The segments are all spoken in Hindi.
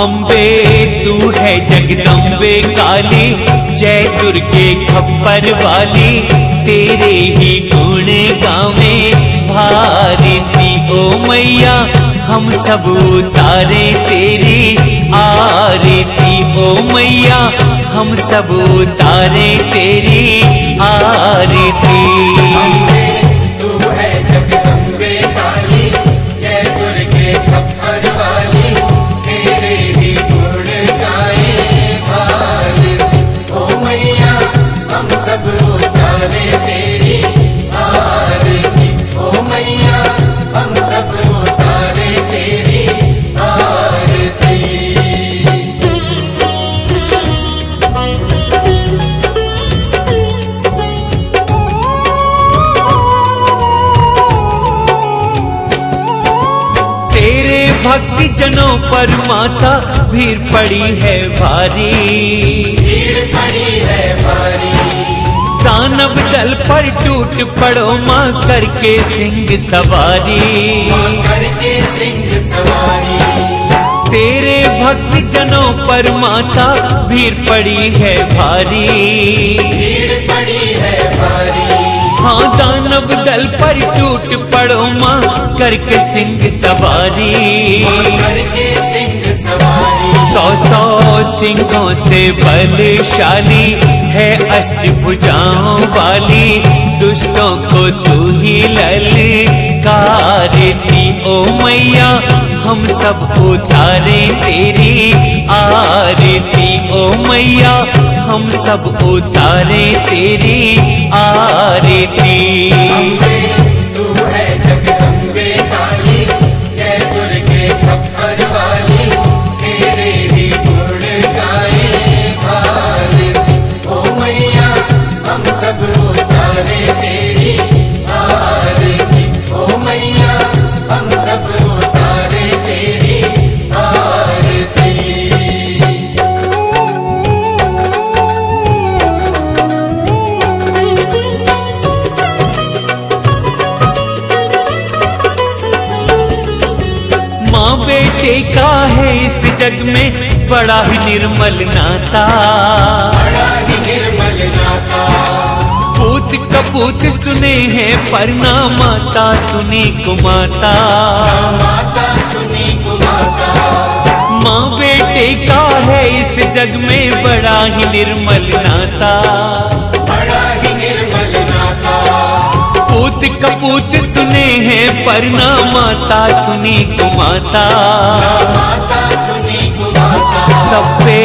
अम्बे तू है जगदम्बे काली, जय दुर्गे खप्पर वाली। तेरे ही गुण गावे भारती ओ मैया, हम सब उतारे तेरी। आरती ओ मैया, हम सब उतारे तेरी। भक्ति जनों पर माता भीड़ पड़ी है भारी। भीड़ पड़ी है भारी। दानव दल पर टूट पड़ो माँ करके सिंह सवारी। करके सिंह सवारी। तेरे भक्ति जनों पर माता भीड़ पड़ी है भारी। भीड़ पड़ी है भारी हाँ दानव दल पर टूट पड़ो माँ, करके सिंह सवारी। सौ सौ सिंहों से बलशाली है अष्टभुजाओं वाली। दुष्टों को तू ही ललकारती ओ मैया, हम सब उतारे तेरी। आरती ओ मैया हम सब उतारे तेरी आरती। तू है जग में बड़ा ही निर्मल नाता। पूत कपूत सुने हैं सुनी कुमाता माता, सुनी कुमाता। माँ बेटे का है इस जग में बड़ा ही निर्मल नाता। पूत कपूत सुने हैं सुनी कुमाता माता, सुनी कुमाता। सब पे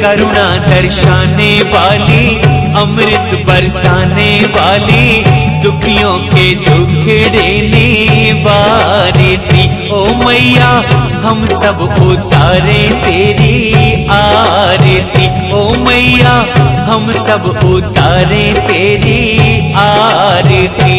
करुणा दर्शाने वाली, अमृत बरसाने वाली, दुखियों के दुख देने वाली थी। ओ मैया, हम सब उतारे तेरी आरती ओ मैया, हम सब उतारे तेरी आरती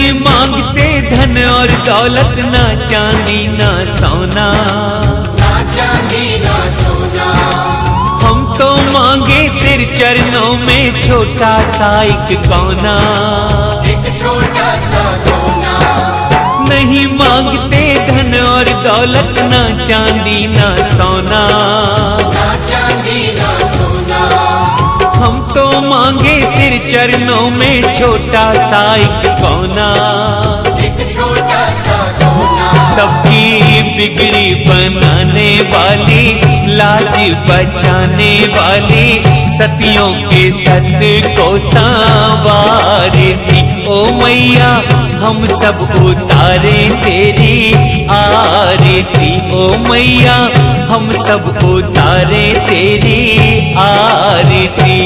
नहीं मांगते धन और दौलत ना चांदी ना सोना। ना चांदी ना सोना। हम तो मांगे तेरे चरणों में छोटा सा एक कोना। एक छोटा सा कोना। नहीं मांगते धन और दौलत ना चांदी ना सोना। ना चांदी ना सोना। हम तो मांगे तेरे चरणों में छोटा सा एक कोना एक छोटा सा कोना। सबकी बिगड़ी बनाने वाली लाज बचाने वाली सतियों के सत्य को संवारती ओ मैया हम सब उतारे तेरी आरती ओ मैया हम सब उतारे तेरी आरती